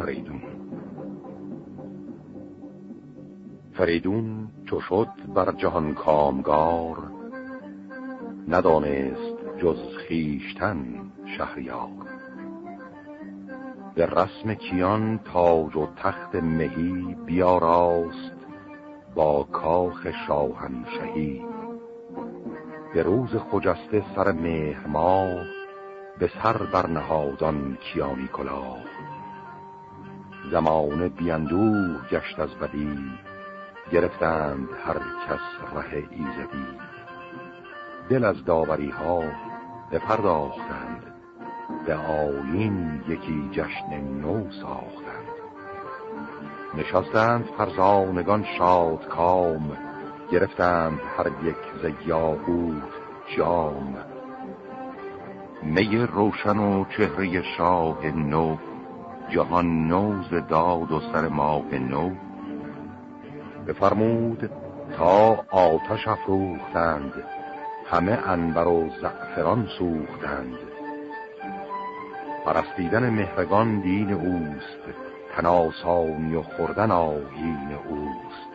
فریدون. فریدون چو شد بر جهان کامگار ندانست جز خیشتن شهریار. به رسم کیان تاج و تخت مهی بیاراست با کاخ شاهنشهی. به روز خجسته سر مهر ماه به سر برنهادان کیانی کلاه. زمان بیندوه گشت از بدی گرفتند هر کس ره ایزدی. دل از داوری ها بپرداختند به آین یکی جشن نو ساختند. نشستند فرزانگان شاد کام گرفتند هر یک ز یاقوت جام. می روشن و چهره شاه نو جهان نوز داد و سر ماه نو. بفرمود تا آتش افروختند همه انبر و زعفران سوختند. پرستیدن مهرگان دین اوست تناسانی و خوردن آهین اوست.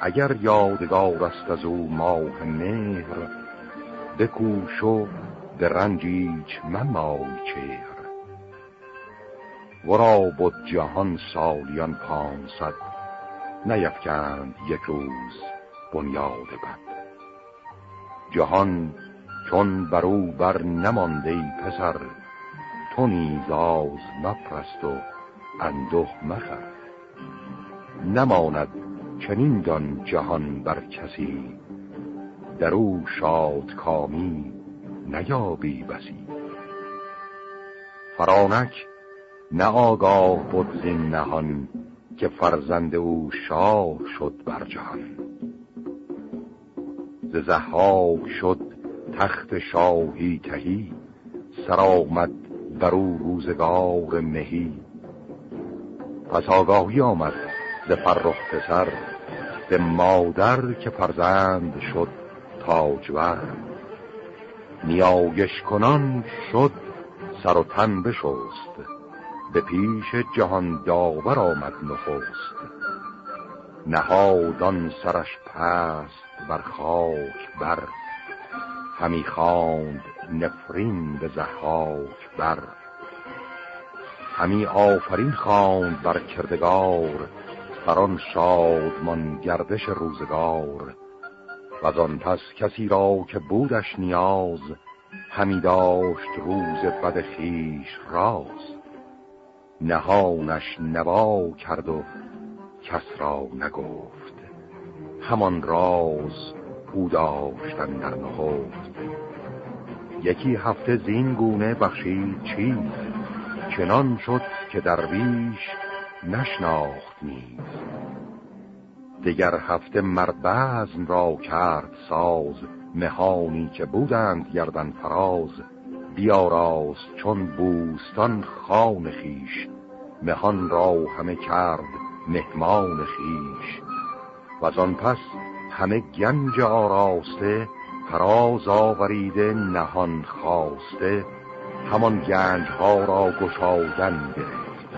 اگر یادگار است از او ماه مهر بکوش و به رنجیچ ممای چهر. ورا بود جهان سالیان پانصد. نیفکند یک روز بنیاد بد. جهان چون برو بر نمانده پسر تو نیزاز مپرست و اندوه مخر. نماند چنین دان جهان بر کسی در او شاد کامی نیابی بسی. فرانک نه آگاه بود زین نهان که فرزند او شاه شد بر جهان. ز زحاک شد تخت شاهی تهی سرآمد بر او روزگار مهی. پس آگاهی آمد ز فرخ پسر به مادر که فرزند شد تاجور. نیایش کنان شد سر و تن بشست به پیش جهان داور آمد نخست. نهادان سرش پست بر خاک بر. همی خواند نفرین به زحاک بر. همی آفرین خواند بر کردگار بر آن شادمان گردش روزگار. و آن پس کسی را که بودش نیاز همی داشت روز بد خیش راز. نهانش نوا کرد و کس را نگفت. همان راز او داشتن در یکی هفته زین گونه بخشید چیز چنان شد که درویش نشناخت نیز. دگر هفته مربزم را کرد ساز مهانی که بودند گردن فراز. بیاراست چون بوستان خان خیش مهان را همه کرد مهمان خیش و آن پس همه گنج آراسته فراز آوریده نهان خواسته. همان گنج ها را گشادن گرفت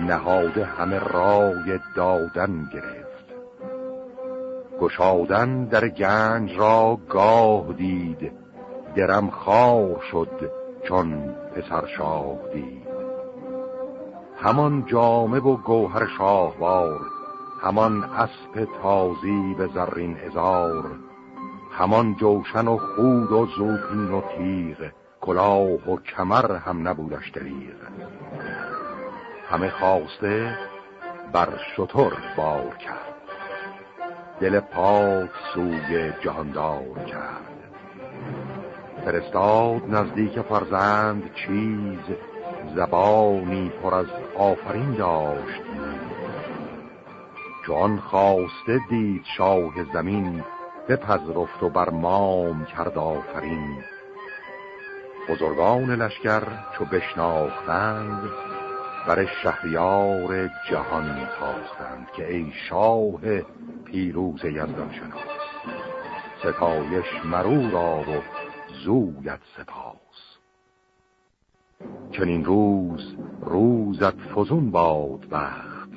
نهاده همه رای دادن گرفت. گشادن در گنج را گاه دید درم خار شد چون پسر شاه دید. همان جامه و گوهر شاهوار همان اسب تازی به زرین هزار همان جوشن و خود و زوپین و تیغ کلاه و کمر هم نبودش دریغ. همه خواسته بر شطور بار کرد. دل پاک سوی جهاندار کرد. فرستاد نزدیک فرزند چیز زبانی پر از آفرین داشت. چون خواسته دید شاه زمین بپذرفت و بر مام کرد آفرین. بزرگان لشکر چو بشناختند بر شهریار جهان تاختند که ای شاه پیروز یزدان شناس. ستایش مرو را و زویت سپاس. چنین روز روزت فزون باد بخت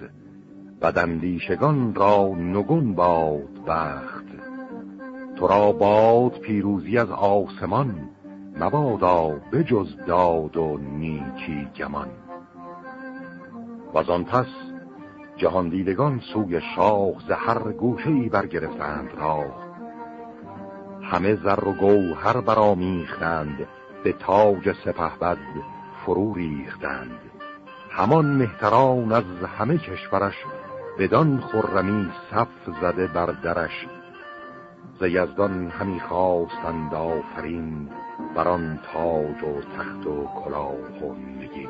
بدندیشگان را نگون باد بخت. تو را باد پیروزی از آسمان مبادا بجز داد و نیکی گمان. و آن پس جهان دیدگان سوی شاه زهر گوشه ای برگرفتند راه. همه زر و گوهر برامیختند به تاج سپهبد فرو ریختند. همان مهتران از همه کشورش بدان خرمی صف زده بر درش. ز یزدان همی خواستند آفرین بر آن تاج و تخت و کلاه و نگین.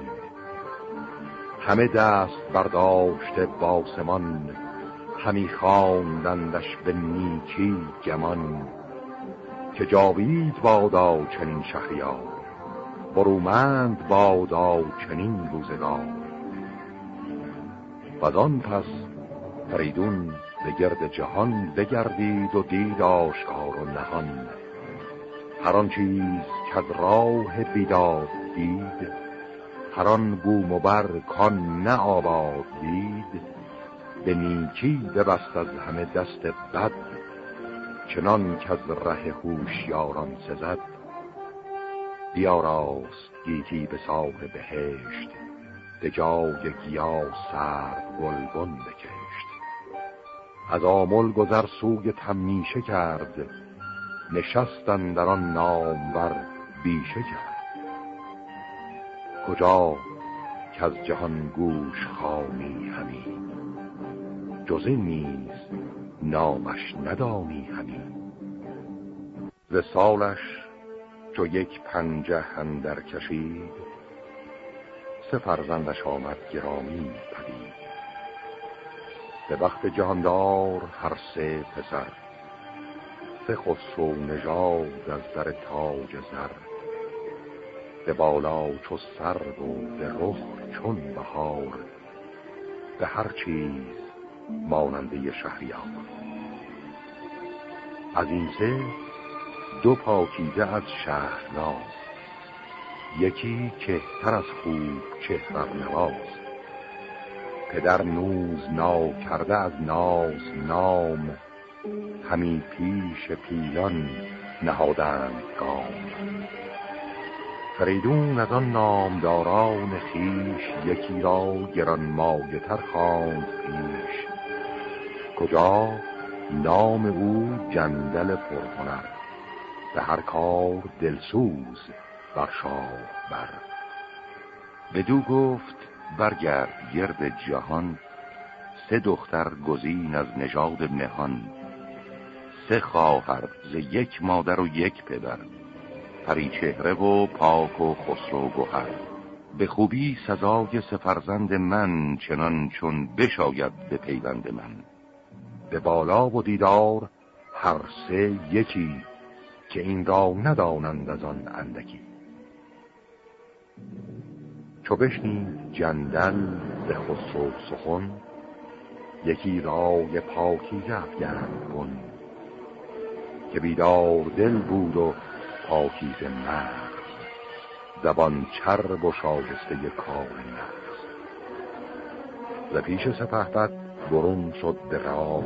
همه دست برداشته باسمان همی خواندندش به نیکی گمان. که جاوید بادا چنین شهریار. برومند بادا چنین روزگار. و آن پس فریدون به گرد جهان بگردید و دید آشکار و نهان. هر آن چیز که از راه بیداد دید هر آن بوم و بر کان نه آباد دید. به نیکی ببست از همه دست بد چنان که از ره هوشیاران سزد بیاراست گیتی به ساه بهشت به جای گیا سر گلبن بکشت. از آمل گذر سوی تمیشه کرد نشستن در آن نامور بیشه کرد. کجا که از جهان گوش خانی همی؟ جز نیز نامش ندانی همی. ز سالش چو یک پنجه هندر کشید سه فرزندش آمد گرامی پدید. به وقت جهاندار هر سه پسر سه خسرو نژاد از در تاج زر. به بالا چو سر و به رخ چون بهار به هر چیز ماننده شهریار. از این سه دو پاکیده از شهرناز. یکی کهتر از خوب چهر نواز پدر نوز نا کرده از ناز نام. همی پیش پیلان نهادند گام. فریدون از آن نامداران خیش یکی را گران تر خواند پیش. کجا؟ نام او جندل پرهنر. به هر کار دلسوز بر شاه بر. بدو گفت برگرد گرد جهان. سه دختر گزین از نژاد نهان. سه خواهر ز یک مادر و یک پدر. پری چهره و پاک و خسرو گوهر به خوبی سزای سفرزند من چنان چون بشاید به پیوند من. به بالا و دیدار هر سه یکی که این را ندانند از آن اندکی. چو بشنید جندل به خسرو سخن یکی رای پاکی افگند کن که بیدار دل بود و پاکیز مرد زبان چرب و شایسته کار نفس. ز پیش سپهبد برون شد به راه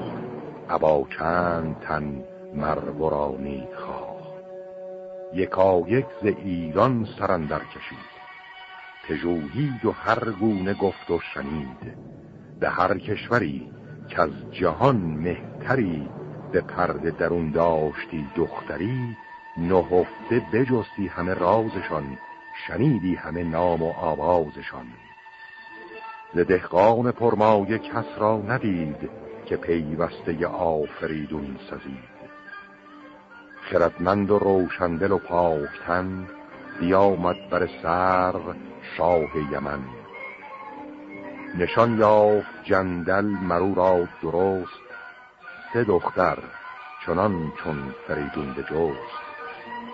ابا چند تن مرورانید خواه. یکا یک ز ایران سرندر کشید. پژوهید و هر گونه گفت و شنید. به هر کشوری که از جهان مهتری به پرده درون داشتی دختری نهفته بجستی همه رازشان شنیدی همه نام و آوازشان. دهقان پرمایه کس را ندید که پیوسته آفریدون سزید. خردمند و روشندل و پاکتن بیامد بر سر شاه یمن. نشان یافت جندل مرو را درست سه دختر چنان چون فریدون به جست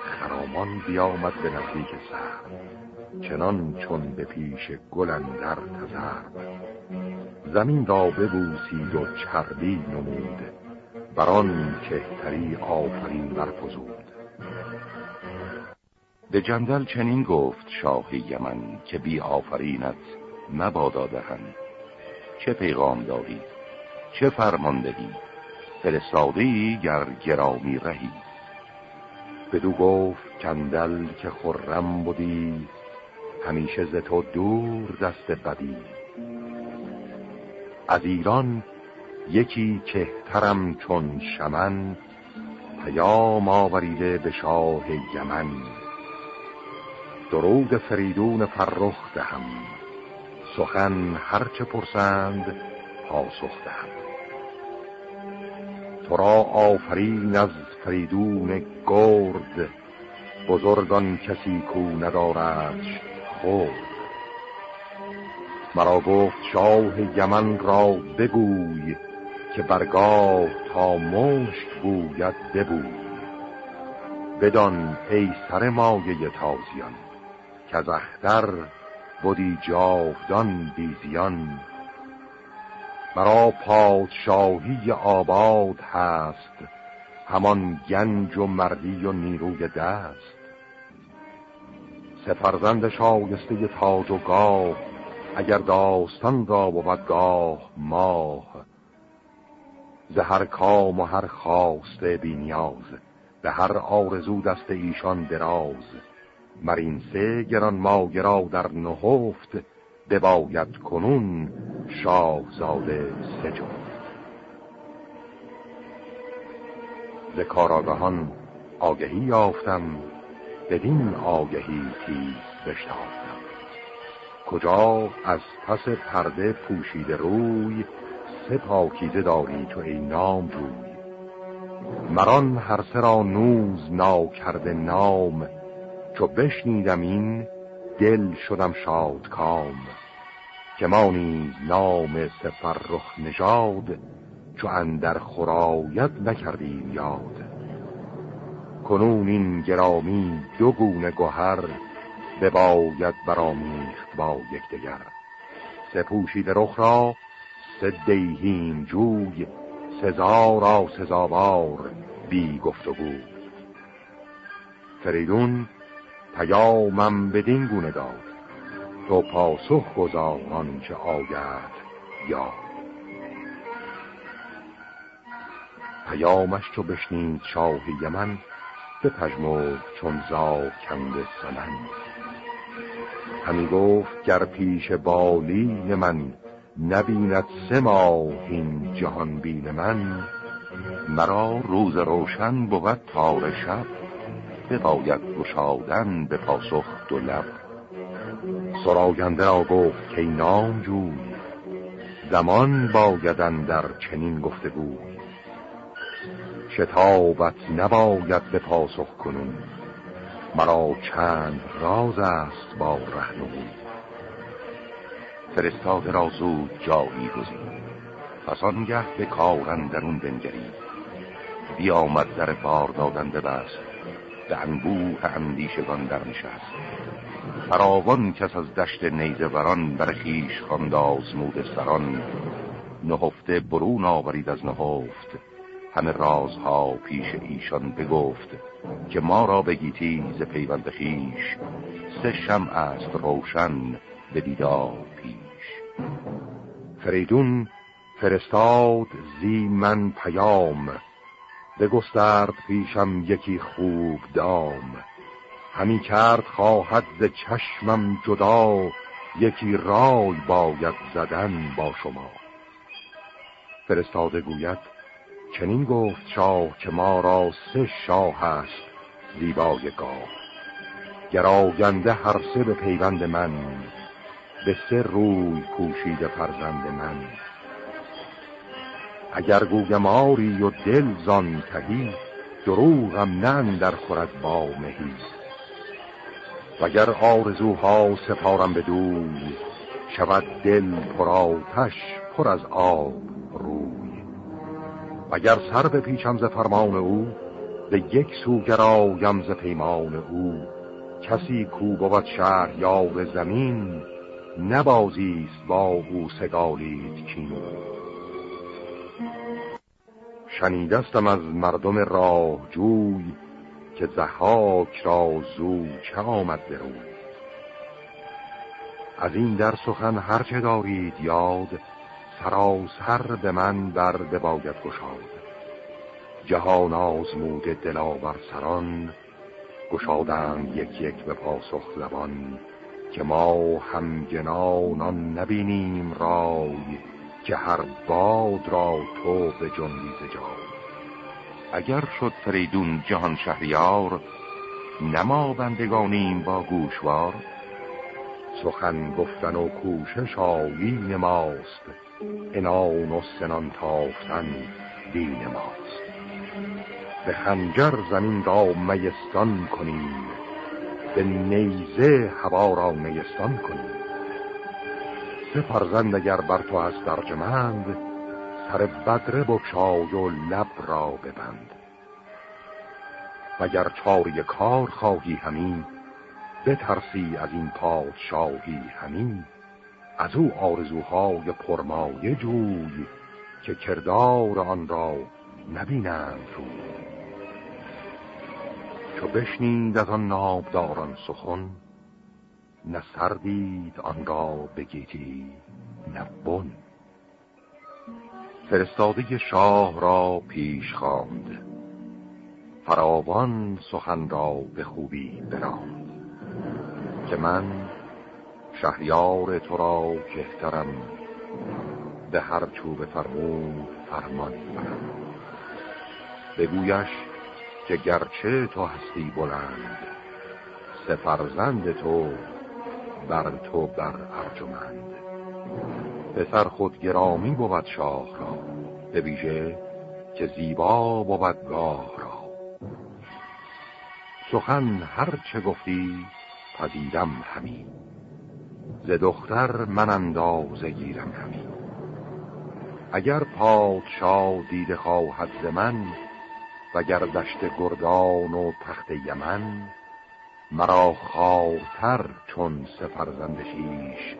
خرامان بیامد به نزدیک سر چنان چون به پیش گل در تزرب زمین را ببوسید و چربی نمود. بران کهتری آفرین برفزود. به جندل چنین گفت شاه یمن که بی آفرینت مبادا دهند. چه پیغام داری چه فرمان دهی فرستاده گر گرامی رهی. بدو گفت جندل که خرم بودی همیشه ز تو دور دست بدی. از ایران یکی کهترم چون شمن پیام آوریده به شاه یمن. درود فریدون فرخ دهم سخن هرچه پرسند پاسخ دهم. تو را آفرین از فریدون گرد بزرگان کسی کو ندارد. خورد مرا گفت شاه یمن را بگوی که برگاه تا مشک گوید ببوی. بدان ای سر مایه تازیان که از اختر بودی جاودان بیزیان مرا پادشاهی آباد هست همان گنج و مردی و نیروی دست. سفرزند شایسته تاج و گاه اگر داستان را بود گاه ماه. زهر کام و هر خواسته بینیاز به هر آرزو دست ایشان دراز. مرین سه گران ماگرا در نهفت بباید کنون شاهزاده سجفت ز کاراگهان آگهی یافتم. بدین آگهی تیز بشتافتم کجا از پس پرده پوشیده روی سه پاکیزه داری تو ای نام روی. مران هر سرا نوز نا کرده نام چو بشنیدم این دل شدم شاد کام که ما نیز نام سفرخ نژاد چو اندر خراید نکردیم یاد. کنون این گرامی دو گونه گوهر بباید برامیخت با یکدیگر. سپوشید رخ را سه دیهیم جوی سزارا سزاوار بی گفت و گوی فریدون پیامم بدین گونه داد تو پاسخ گذاران چه آید یا. پیامش تو بشنید شاه یمن به پژمرد چون کنده سمن. همی گفت گر پیش بالین من نبیند سه ماه این جهان بین من مرا روز روشن بود تار شب بباید گشادن به پاسخ دو لب. سراینده را گفت که نام جوی زمان بایدن در چنین گفتگو. شتابت نباید به پاسخ کنون. مرا چند راز است با رهنمون. فرستاده را زود جایی گزید پس آنگه به کارن درون بنگرید بیامد در بار دادن ببست به انبوه اندیشگان در نشست. فراوان کس از دشت نیزه وران بر خیش خواند آزمود سران. نهفته برون آورید از نهفت. همه رازها پیش ایشان بگفت که ما را بگیتی ز پیوند خیش. سه شم است روشن به دیدار پیش. فریدون فرستاد زی من پیام. بگسترد پیشم یکی خوب دام. همی کرد خواهد ز چشمم جدا. یکی رای باید زدن با شما. فرستاده گوید چنین گفت شاه که ما را سه شاه است زیبای گاه. گراینده هر سه به پیوند من به سه روی پوشیده فرزند من. اگر گویم آری و دل زان تهی دروغم نن در خورد با مهی. وگر آرزوها سپارم به دوی شود دل پر آتش پر از آب. اگر سر به پیچم ز فرمان او به یک سو گرایم ز پیمان او. کسی کو بود شهر یار زمین نبازیست با او سگالید کینو شنیدستم از مردم راه جوی که زحاک را زو چه آمد برو از این در سخن هرچه دارید یاد سراسر به من بر باید گشاد. جهان آزمود دلاور سران گشادند یک یک به پاسخ زبان که ما همگنانان نبینیم رای که هر باد را تو به جنبی زجای اگر شد فریدون جهان شهریار نما بندگانیم با گوشوار. سخن گفتن و کوشش آیین ماست. انان و سنان تافتن دین ماست به خنجر زمین را میستان کنیم به نیزه هوا را میستان کنیم سه فرزند اگر بر تو هست درجمند سر بدره بکشای و لب را ببند وگر چاری کار خواهی همین بترسی از این پادشاهی همین از او آرزوهای پرمایه جوی که کردار آن را نبینند رو چو بشنید از آن نابداران سخن نه سردید آن را بگیتی نه بن. فرستاده شاه را پیش خواند. فراوان سخن را به خوبی براند. که من شهریار تو را کهترم. به هر چوب فرمون فرمان برم بگویش که گرچه تو هستی بلند سفرزند تو بر تو بر ارجمند. پسر خود گرامی بود شاه را به ویژه که زیبا بود گاه را. سخن هر چه گفتی پذیرم همین. ز دختر من اندازه گیرم همین اگر پادشاه دیده خواهد ز من وگر دشت گردان و تخت یمن مرا خواهتر چون سفرزند شیش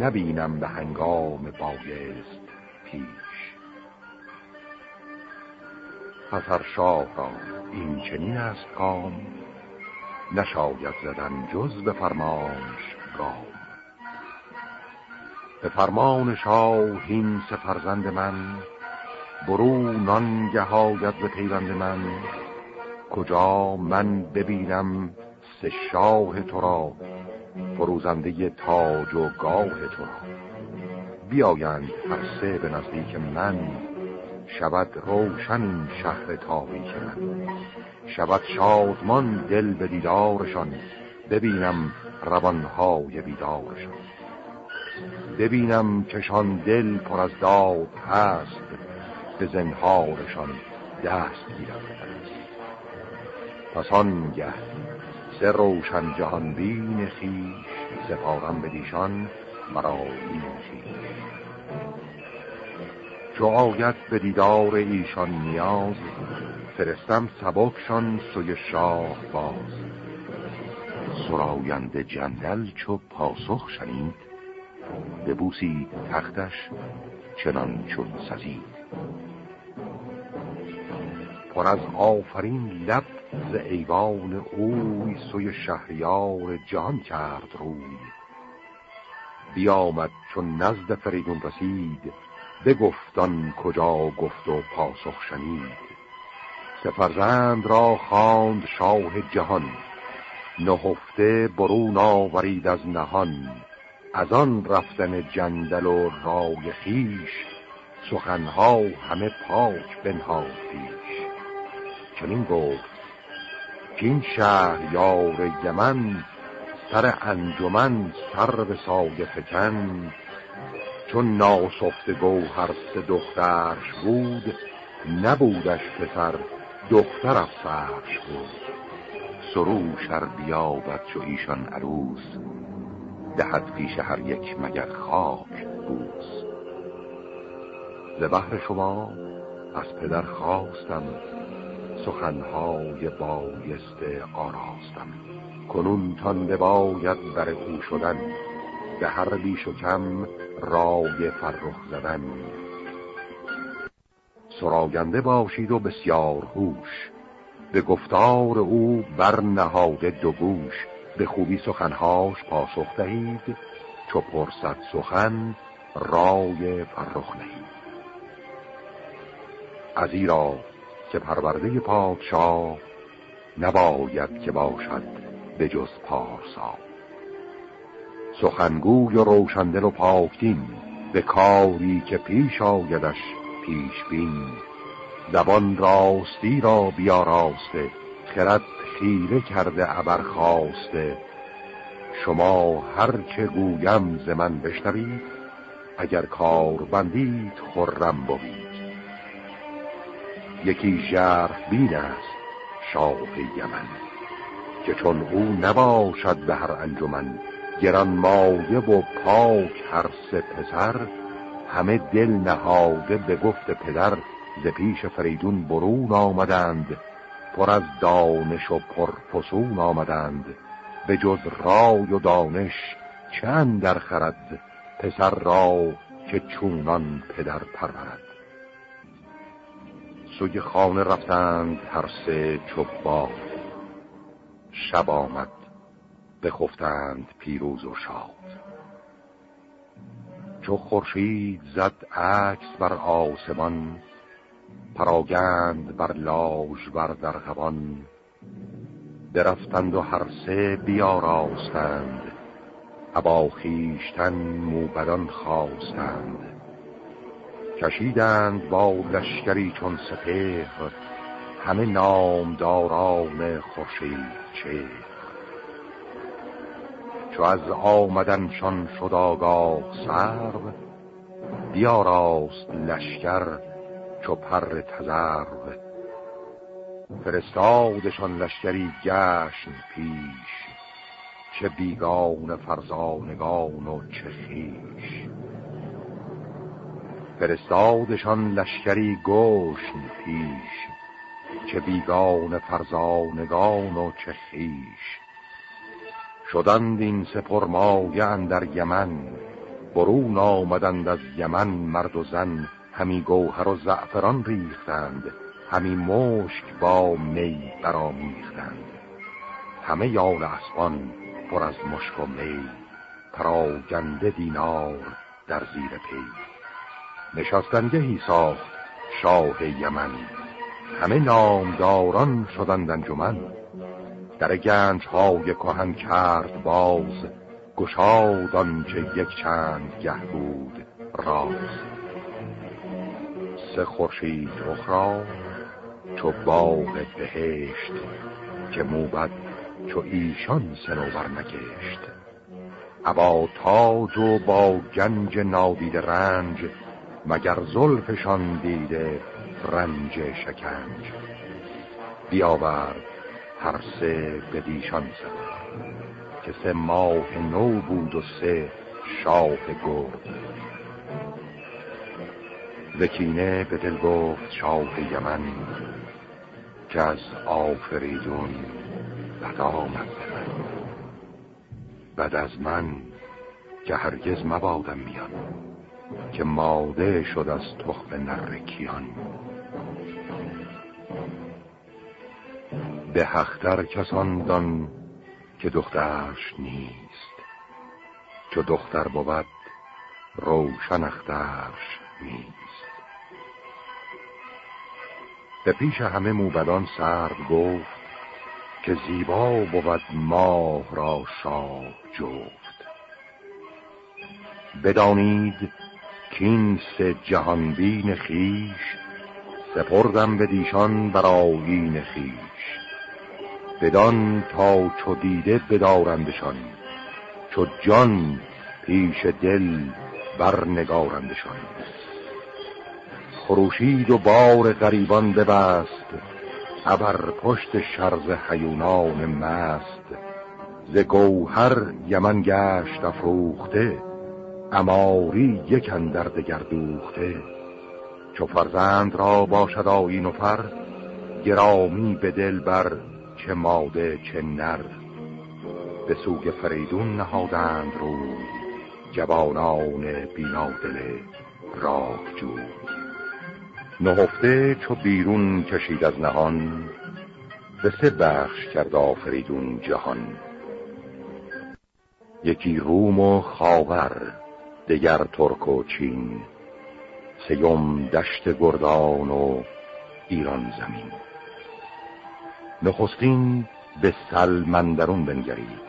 نبینم به هنگام بایست پیش. پسر شاه را این چنین است کام نشاید زدن جز به فرمانش گام. به فرمان شاه این سفرزند من برو نان گهاید به پیوند من. کجا من ببینم سه شاه تو را فروزنده تاج و گاه تو را. بیایند هر سه به نزدیک من شود روشن شهر تاریک من. شود شادمان دل به دیدارشان ببینم روانهای بیدارشان. ببینم چشان دل پر از داد هست به زنهارشان دست گیرم. پس آنگه سه روشن جهان بین خیش سپارم به دیشان مرا این خیش چو آید به دیدار ایشان نیاز فرستم سبکشان سوی شاه باز. سراینده جندل چو پاسخ شنید ببوسید تختش چنان چون سزید. پر از آفرین لب ز ایوان اوی سوی شهریار جهان کرد روی. بیامد چون نزد فریدون رسید بگفتان کجا گفت و پاسخ شنید. سفرزند را خواند شاه جهان نهفته برون آورید از نهان. از آن رفتن جندل و رای خیش سخنها همه پاک بنهاد پیش. چنین گفت که این شهر یار یمن سر انجمن سر به سایه فکن چون ناسفت گوهر سه دخترش بود نبودش پسر دختر افسرش بود. سروشر بیابد چو ایشان عروس. دهد پیش هر یک مگر خاک بوس ز بحر شما از پدر خواستم سخنهای بایست آراستم. کنون تان بباید بر او شدن به هر بیش و کم رای فرخ زدن. سراینده باشید و بسیار هوش به گفتار او برنهاده دو گوش. به خوبی سخنهاش پاسخ دهید چو پرسد سخن رای فرخ نهید. از ایرا که پرورده پادشاه نباید که باشد به جز پارسا. سخنگوی و روشندل و پاکدین به کاری که پیش آیدش پیش بین زبان راستی را بیاراسته خرد خیره کرده ابر خواسته. شما هر چه گویم ز من بشنوید اگر کار بندید خرم بوید یکی ژرف بین است شاه یمن که چون او نباشد به هر انجمن گران مایه و پاک هر سه پسر همه دل نهاده به گفت پدر ز پیش فریدون برون آمدند. پر از دانش و پرفسون آمدند. به جز رای و دانش چند در خرد پسر را که چونان پدر پرورد. سوی خانه رفتند هر سه چوبا شب آمد بخفتند پیروز و شاد. چو خورشید زد عکس بر آسمان پراگند بر لاژ بر درغبان برفتند و هر سه بیاراستند. ابا خیشتن موبدان خواستند. کشیدند با لشکری چون سپهر همه نامداران خورشید چه چو از آمدنشان شد آگاه سرو بیاراست لشکر چو پر تزرو فرستادشان لشکری گشن پیش چه بیگان فرزانگان و چه خیش فرستادشان لشکری گوشن پیش چه بیگان فرزانگان و چه خیش شدند این سپرمایه اندر یمن برون آمدند از یمن مرد و زن همی گوهر و زعفران ریختند همی مشک با می برامیختند همه یال اسبان پر از مشک و می پراگنده دینار در زیر پی. نشستنگهی ساخت شاه یمن. همه نامداران شدند انجمن. در گنج های کهن کرد باز گشاد آنچه یک چند گه بود راز. سه خورشید رخ را چو باغ بهشت که موبد چو ایشان سنوبر نگشت. ابا تاج و با گنج نادید رنج مگر زلفشان دیده رنج شکنج. بیاورد هر سه بدیشان زد که سه ماه نو بود و سه شاه گرد. وکینه به دل گفت شاه یمن که از آفریدون بد آمد من. بعد از من که هرگز مبادم میان که ماده شد از تخم نرکیان. به حختر کسان دان که دخترش نیست چو دختر بود روشن اخترش نیست. به پیش همه موبدان سرد گفت که زیبا بود ماه را شاه جفت. بدانید سه جهانبین خیش سپردم به دیشان خیش بدان تا چو دیده بدارندشان چو جان پیش دل برنگارندشان. خروشید و بار غریبان ببست ابر پشت شرز حیونان مست. ز گوهر یمن گشت افروخته اماری یک اندر دگر دوخته. چو فرزند را باشد آیین و فر گرامی به دل بر چه ماده چه نر. به سوگ فریدون نهادند روی جوانان بینادل راه جوی نهفته چو بیرون کشید از نهان به سه بخش کرد آفریدون جهان. یکی روم و خاور دگر ترک و چین سیوم دشت گردان و ایران زمین. نخستین به سلمندرون بنگرید.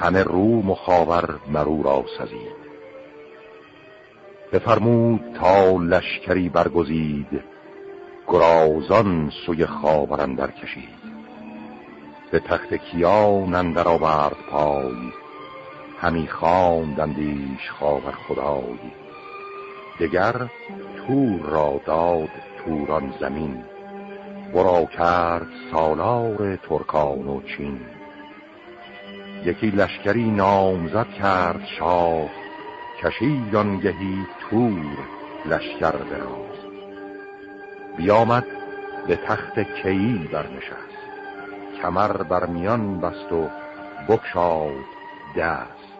همه روم و خاور مرو را سزید. بفرمود تا لشکری برگزید گرازان سوی خاور اندر کشید. به تخت کیان اندر آورد پای همی خواندندیش خاور خدای. دگر تور را داد توران زمین ورا کرد سالار ترکان و چین. یکی لشکری نامزد کرد شاه کشید آنگهی تور لشکر دراز. بیامد به تخت کیی برنشست. کمر بر میان بست و بکشاد دست.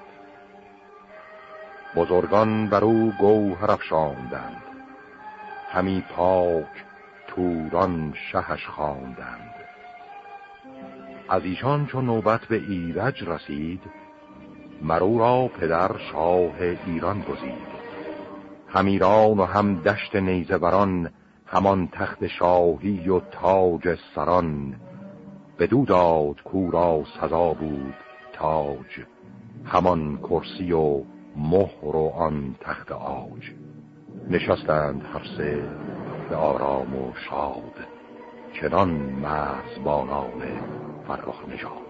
بزرگان بر او گوهر افشاندند. همی پاک توران شهش خواندند. از ایشان چون نوبت به ایرج رسید مرو را پدر شاه ایران گزید. هم ایران و هم دشت نیزبران همان تخت شاهی و تاج سران. بدو داد کورا سزا بود تاج همان کرسی و مهر و آن تخت آج. نشستند هر سه به آرام و شاد چنان مرزبانان فرخ نژاد.